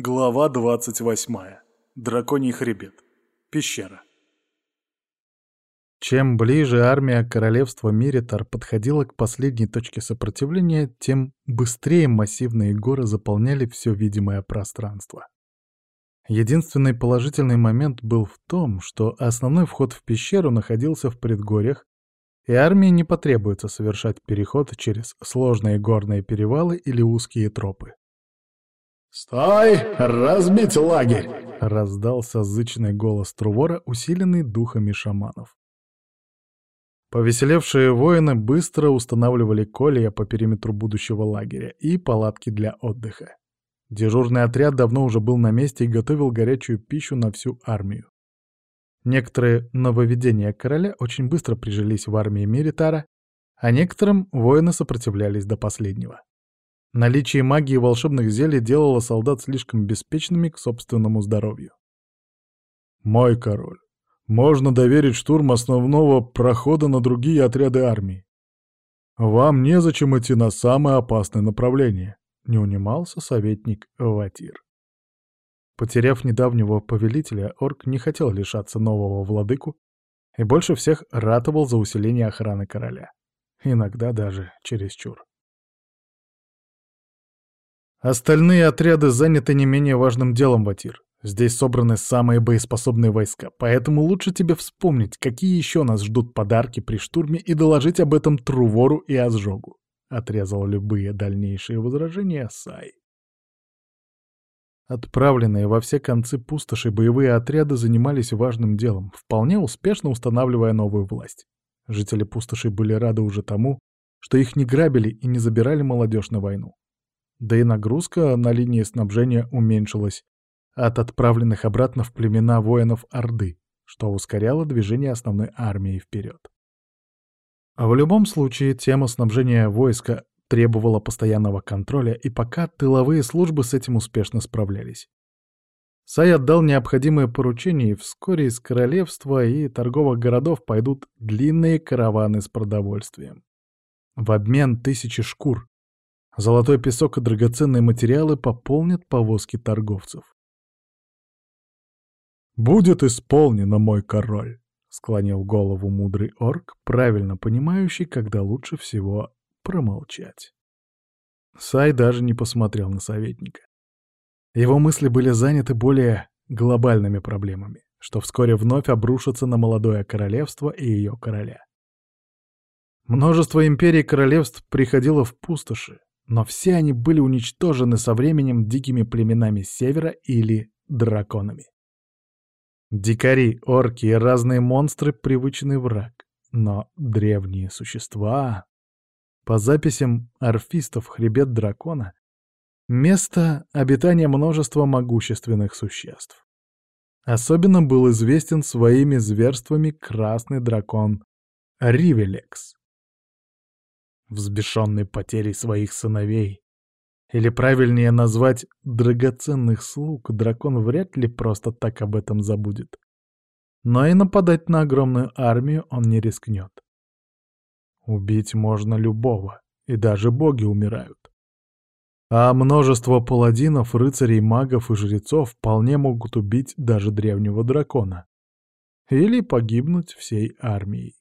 Глава 28. Драконий хребет. Пещера. Чем ближе армия королевства Миритар подходила к последней точке сопротивления, тем быстрее массивные горы заполняли все видимое пространство. Единственный положительный момент был в том, что основной вход в пещеру находился в предгорьях, и армии не потребуется совершать переход через сложные горные перевалы или узкие тропы. «Стой! Разбить лагерь!» — раздался зычный голос Трувора, усиленный духами шаманов. Повеселевшие воины быстро устанавливали колья по периметру будущего лагеря и палатки для отдыха. Дежурный отряд давно уже был на месте и готовил горячую пищу на всю армию. Некоторые нововведения короля очень быстро прижились в армии Миритара, а некоторым воины сопротивлялись до последнего. Наличие магии и волшебных зелий делало солдат слишком беспечными к собственному здоровью. «Мой король, можно доверить штурм основного прохода на другие отряды армии. Вам незачем идти на самое опасное направление», — не унимался советник Ватир. Потеряв недавнего повелителя, орк не хотел лишаться нового владыку и больше всех ратовал за усиление охраны короля. Иногда даже чересчур. Остальные отряды заняты не менее важным делом, Ватир. Здесь собраны самые боеспособные войска, поэтому лучше тебе вспомнить, какие еще нас ждут подарки при штурме и доложить об этом Трувору и Азжогу. Отрезал любые дальнейшие возражения Сай. Отправленные во все концы пустоши боевые отряды занимались важным делом, вполне успешно устанавливая новую власть. Жители пустоши были рады уже тому, что их не грабили и не забирали молодежь на войну да и нагрузка на линии снабжения уменьшилась от отправленных обратно в племена воинов Орды, что ускоряло движение основной армии вперед. А в любом случае, тема снабжения войска требовала постоянного контроля, и пока тыловые службы с этим успешно справлялись. Сай отдал необходимые поручения, и вскоре из королевства и торговых городов пойдут длинные караваны с продовольствием. В обмен тысячи шкур, Золотой песок и драгоценные материалы пополнят повозки торговцев. «Будет исполнено, мой король!» — склонил голову мудрый орк, правильно понимающий, когда лучше всего промолчать. Сай даже не посмотрел на советника. Его мысли были заняты более глобальными проблемами, что вскоре вновь обрушатся на молодое королевство и ее короля. Множество империй и королевств приходило в пустоши, но все они были уничтожены со временем дикими племенами севера или драконами. Дикари, орки и разные монстры — привычный враг, но древние существа... По записям орфистов хребет дракона — место обитания множества могущественных существ. Особенно был известен своими зверствами красный дракон Ривелекс, взбешенный потерей своих сыновей. Или правильнее назвать драгоценных слуг, дракон вряд ли просто так об этом забудет. Но и нападать на огромную армию он не рискнет. Убить можно любого, и даже боги умирают. А множество паладинов, рыцарей, магов и жрецов вполне могут убить даже древнего дракона. Или погибнуть всей армией.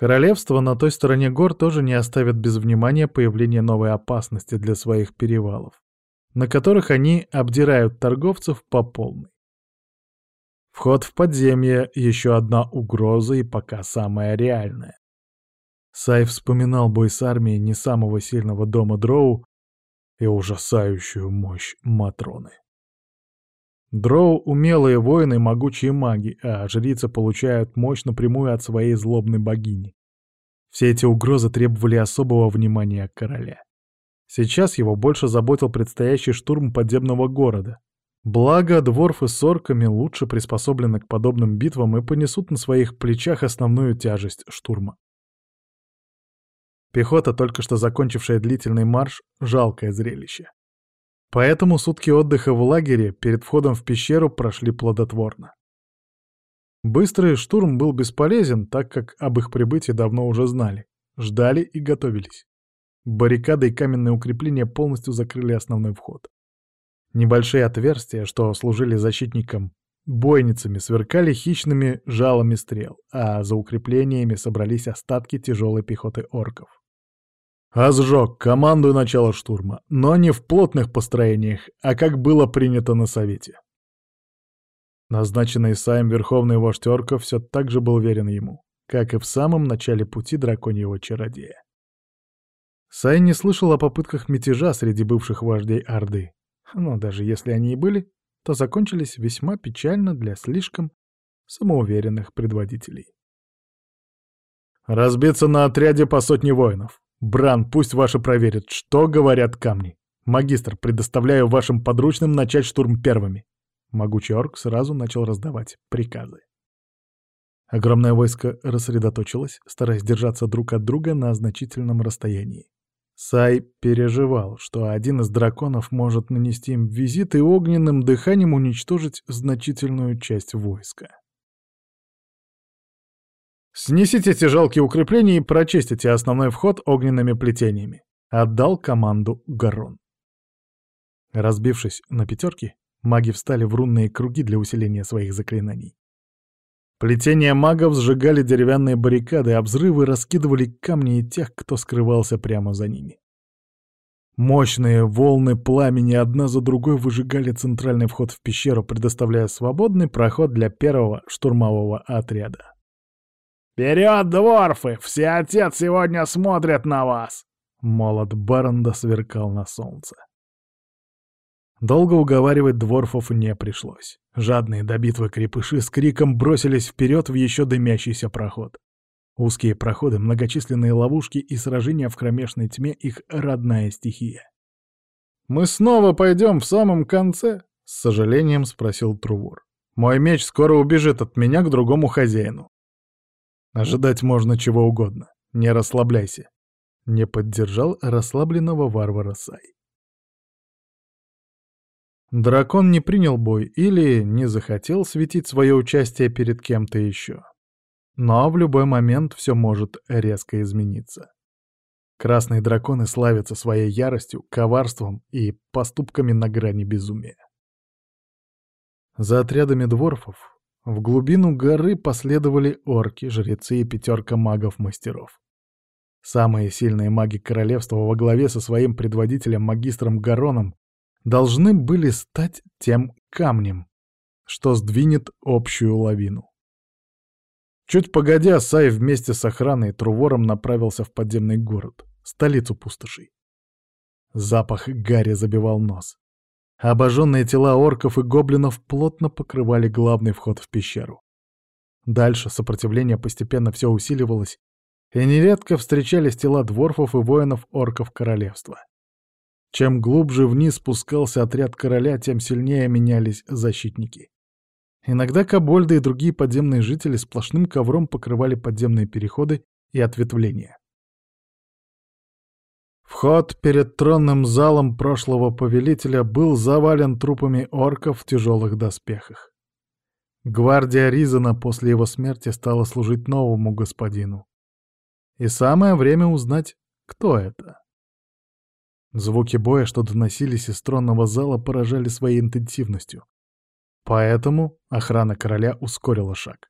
Королевство на той стороне гор тоже не оставит без внимания появление новой опасности для своих перевалов, на которых они обдирают торговцев по полной. Вход в подземье — еще одна угроза и пока самая реальная. Сай вспоминал бой с армией не самого сильного дома Дроу и ужасающую мощь Матроны. Дроу — умелые воины и могучие маги, а жрицы получают мощь напрямую от своей злобной богини. Все эти угрозы требовали особого внимания короля. Сейчас его больше заботил предстоящий штурм подземного города. Благо, дворфы с орками лучше приспособлены к подобным битвам и понесут на своих плечах основную тяжесть штурма. Пехота, только что закончившая длительный марш, — жалкое зрелище. Поэтому сутки отдыха в лагере перед входом в пещеру прошли плодотворно. Быстрый штурм был бесполезен, так как об их прибытии давно уже знали, ждали и готовились. Баррикады и каменные укрепления полностью закрыли основной вход. Небольшие отверстия, что служили защитникам бойницами, сверкали хищными жалами стрел, а за укреплениями собрались остатки тяжелой пехоты орков. А сжег команду начала штурма, но не в плотных построениях, а как было принято на совете. Назначенный Исаем верховный вождь орков все так же был верен ему, как и в самом начале пути драконьего чародея. Сай не слышал о попытках мятежа среди бывших вождей Орды, но даже если они и были, то закончились весьма печально для слишком самоуверенных предводителей. «Разбиться на отряде по сотне воинов. Бран, пусть ваши проверят, что говорят камни. Магистр, предоставляю вашим подручным начать штурм первыми». Могучий орк сразу начал раздавать приказы. Огромное войско рассредоточилось, стараясь держаться друг от друга на значительном расстоянии. Сай переживал, что один из драконов может нанести им визит и огненным дыханием уничтожить значительную часть войска. «Снесите эти жалкие укрепления и прочистите основной вход огненными плетениями», — отдал команду Гарон. Разбившись на пятерки, маги встали в рунные круги для усиления своих заклинаний. Плетения магов сжигали деревянные баррикады, а взрывы раскидывали камни и тех, кто скрывался прямо за ними. Мощные волны пламени одна за другой выжигали центральный вход в пещеру, предоставляя свободный проход для первого штурмового отряда. «Вперед, дворфы! Все отец сегодня смотрят на вас!» Молот Баронда сверкал на солнце. Долго уговаривать дворфов не пришлось. Жадные до битвы крепыши с криком бросились вперед в еще дымящийся проход. Узкие проходы, многочисленные ловушки и сражения в кромешной тьме — их родная стихия. «Мы снова пойдем в самом конце?» — с сожалением спросил Трувор. «Мой меч скоро убежит от меня к другому хозяину». «Ожидать можно чего угодно. Не расслабляйся», — не поддержал расслабленного варвара Сай. Дракон не принял бой или не захотел светить свое участие перед кем-то еще. Но в любой момент все может резко измениться. Красные драконы славятся своей яростью, коварством и поступками на грани безумия. За отрядами дворфов в глубину горы последовали орки, жрецы и пятерка магов-мастеров. Самые сильные маги королевства во главе со своим предводителем магистром Гароном должны были стать тем камнем, что сдвинет общую лавину. Чуть погодя, Сай вместе с охраной и Трувором направился в подземный город, столицу пустошей. Запах гари забивал нос. Обожженные тела орков и гоблинов плотно покрывали главный вход в пещеру. Дальше сопротивление постепенно все усиливалось, и нередко встречались тела дворфов и воинов орков королевства. Чем глубже вниз спускался отряд короля, тем сильнее менялись защитники. Иногда кобольды и другие подземные жители сплошным ковром покрывали подземные переходы и ответвления. Вход перед тронным залом прошлого повелителя был завален трупами орков в тяжелых доспехах. Гвардия Ризана после его смерти стала служить новому господину. И самое время узнать, кто это. Звуки боя, что доносились из тронного зала, поражали своей интенсивностью. Поэтому охрана короля ускорила шаг.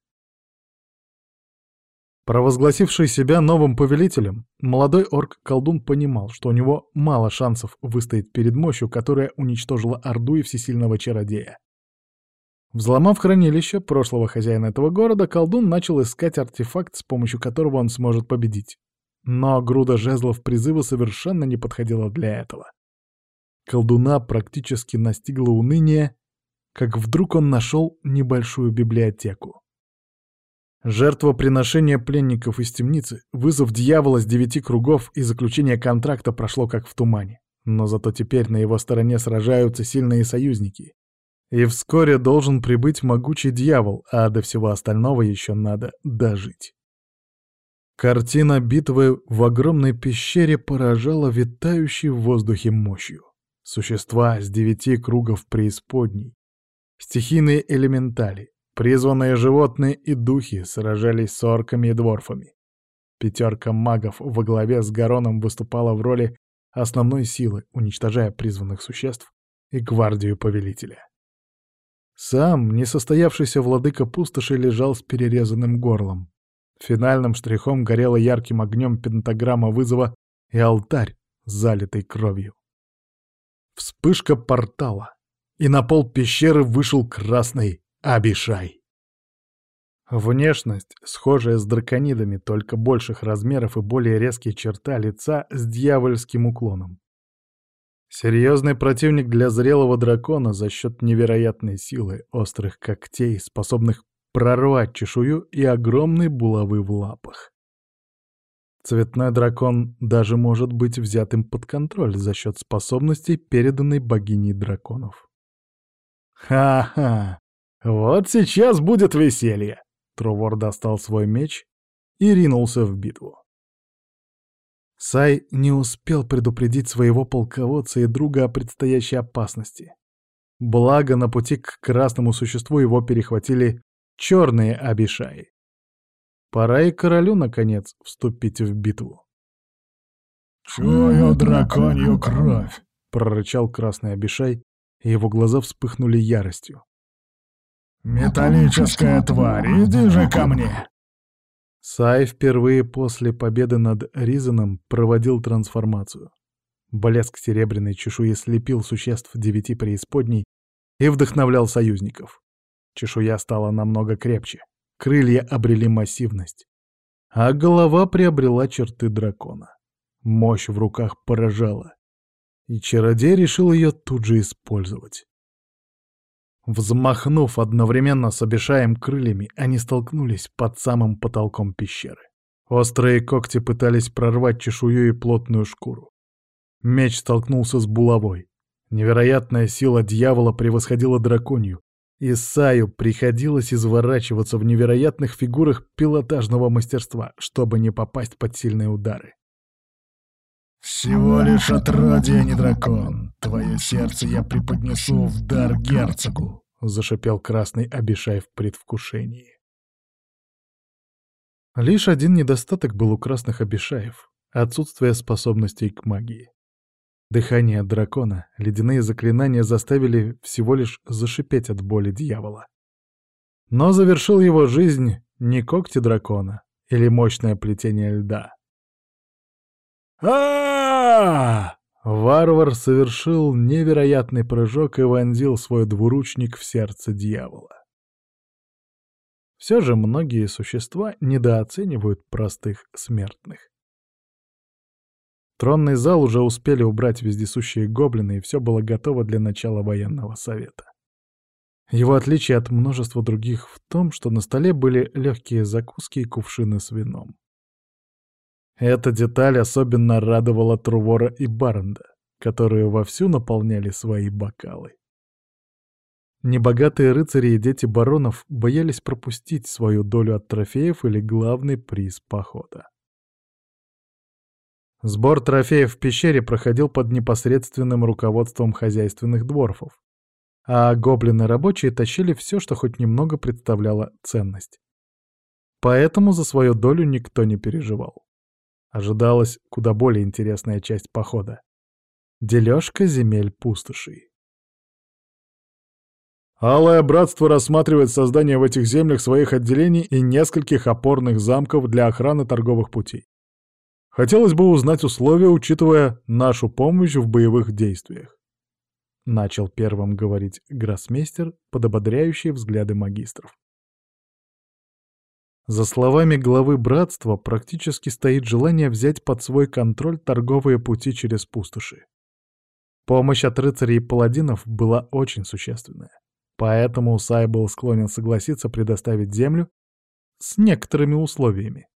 Провозгласивший себя новым повелителем, молодой орк-колдун понимал, что у него мало шансов выстоять перед мощью, которая уничтожила Орду и всесильного чародея. Взломав хранилище прошлого хозяина этого города, колдун начал искать артефакт, с помощью которого он сможет победить. Но груда жезлов призыва совершенно не подходила для этого. Колдуна практически настигло уныние, как вдруг он нашел небольшую библиотеку. Жертвоприношение пленников из темницы, вызов дьявола с девяти кругов и заключение контракта прошло как в тумане. Но зато теперь на его стороне сражаются сильные союзники. И вскоре должен прибыть могучий дьявол, а до всего остального еще надо дожить. Картина битвы в огромной пещере поражала витающей в воздухе мощью. Существа с девяти кругов преисподней, стихийные элементали, призванные животные и духи сражались с орками и дворфами. Пятерка магов во главе с Гароном выступала в роли основной силы, уничтожая призванных существ и гвардию повелителя. Сам несостоявшийся владыка пустоши лежал с перерезанным горлом. Финальным штрихом горела ярким огнем пентаграмма вызова и алтарь, залитый кровью. Вспышка портала, и на пол пещеры вышел красный Абишай. Внешность, схожая с драконидами, только больших размеров и более резкие черта лица с дьявольским уклоном. Серьезный противник для зрелого дракона за счет невероятной силы, острых когтей, способных прорвать чешую и огромной булавы в лапах. Цветной дракон даже может быть взятым под контроль за счет способностей, переданной богиней драконов. «Ха-ха! Вот сейчас будет веселье!» Трувор достал свой меч и ринулся в битву. Сай не успел предупредить своего полководца и друга о предстоящей опасности. Благо, на пути к красному существу его перехватили черные абишаи. Пора и королю, наконец, вступить в битву. «Чую драконью кровь!» — прорычал красный абишай, и его глаза вспыхнули яростью. «Металлическая тварь, иди же ко мне!» Сай впервые после победы над Ризаном проводил трансформацию. Блеск серебряной чешуи слепил существ девяти преисподней и вдохновлял союзников. Чешуя стала намного крепче, крылья обрели массивность, а голова приобрела черты дракона. Мощь в руках поражала, и чародей решил ее тут же использовать. Взмахнув одновременно с обешаем крыльями, они столкнулись под самым потолком пещеры. Острые когти пытались прорвать чешую и плотную шкуру. Меч столкнулся с булавой. Невероятная сила дьявола превосходила драконью, и Саю приходилось изворачиваться в невероятных фигурах пилотажного мастерства, чтобы не попасть под сильные удары. «Всего лишь отродье, а не дракон. Твое сердце я преподнесу в дар герцогу», — зашипел красный Абишай в предвкушении. Лишь один недостаток был у красных Абишаев — отсутствие способностей к магии. Дыхание дракона, ледяные заклинания заставили всего лишь зашипеть от боли дьявола. Но завершил его жизнь не когти дракона или мощное плетение льда, а Варвар совершил невероятный прыжок и вонзил свой двуручник в сердце дьявола. Все же многие существа недооценивают простых смертных. Тронный зал уже успели убрать вездесущие гоблины, и все было готово для начала военного совета. Его отличие от множества других в том, что на столе были легкие закуски и кувшины с вином. Эта деталь особенно радовала Трувора и Барнда, которые вовсю наполняли свои бокалы. Небогатые рыцари и дети баронов боялись пропустить свою долю от трофеев или главный приз похода. Сбор трофеев в пещере проходил под непосредственным руководством хозяйственных дворфов, а гоблины-рабочие тащили все, что хоть немного представляло ценность. Поэтому за свою долю никто не переживал. Ожидалась куда более интересная часть похода. Дележка земель пустошей. Алое Братство рассматривает создание в этих землях своих отделений и нескольких опорных замков для охраны торговых путей. Хотелось бы узнать условия, учитывая нашу помощь в боевых действиях. Начал первым говорить гроссмейстер под ободряющие взгляды магистров. За словами главы братства практически стоит желание взять под свой контроль торговые пути через пустоши. Помощь от рыцарей и паладинов была очень существенная, поэтому Сай был склонен согласиться предоставить землю с некоторыми условиями.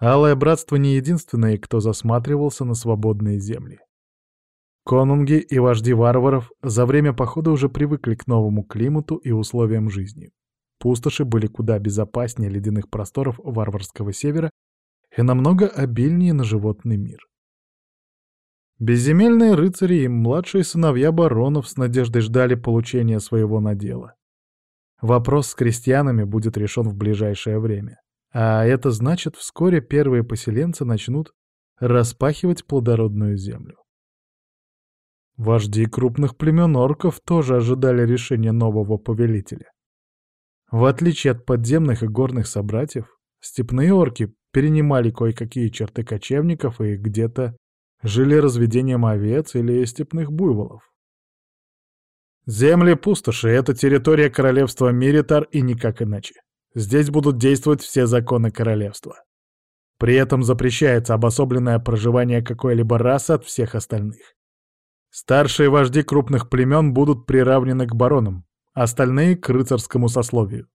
Алое Братство не единственное, кто засматривался на свободные земли. Конунги и вожди варваров за время похода уже привыкли к новому климату и условиям жизни. Пустоши были куда безопаснее ледяных просторов варварского севера и намного обильнее на животный мир. Безземельные рыцари и младшие сыновья баронов с надеждой ждали получения своего надела. Вопрос с крестьянами будет решен в ближайшее время. А это значит, вскоре первые поселенцы начнут распахивать плодородную землю. Вожди крупных племен орков тоже ожидали решения нового повелителя. В отличие от подземных и горных собратьев, степные орки перенимали кое-какие черты кочевников и где-то жили разведением овец или степных буйволов. Земли пустоши — это территория королевства Миритар и никак иначе. Здесь будут действовать все законы королевства. При этом запрещается обособленное проживание какой-либо расы от всех остальных. Старшие вожди крупных племен будут приравнены к баронам, остальные — к рыцарскому сословию.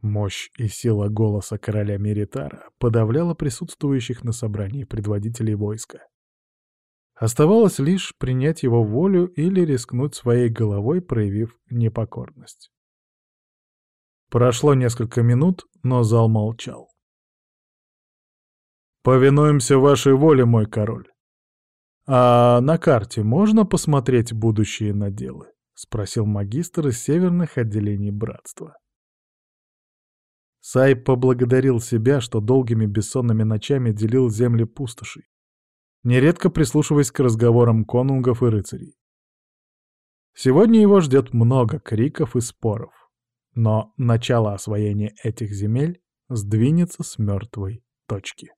Мощь и сила голоса короля Меритара подавляла присутствующих на собрании предводителей войска. Оставалось лишь принять его волю или рискнуть своей головой, проявив непокорность. Прошло несколько минут, но зал молчал. «Повинуемся вашей воле, мой король. А на карте можно посмотреть будущие наделы?» — спросил магистр из северных отделений братства. Сай поблагодарил себя, что долгими бессонными ночами делил земли пустошей, нередко прислушиваясь к разговорам конунгов и рыцарей. Сегодня его ждет много криков и споров. Но начало освоения этих земель сдвинется с мертвой точки.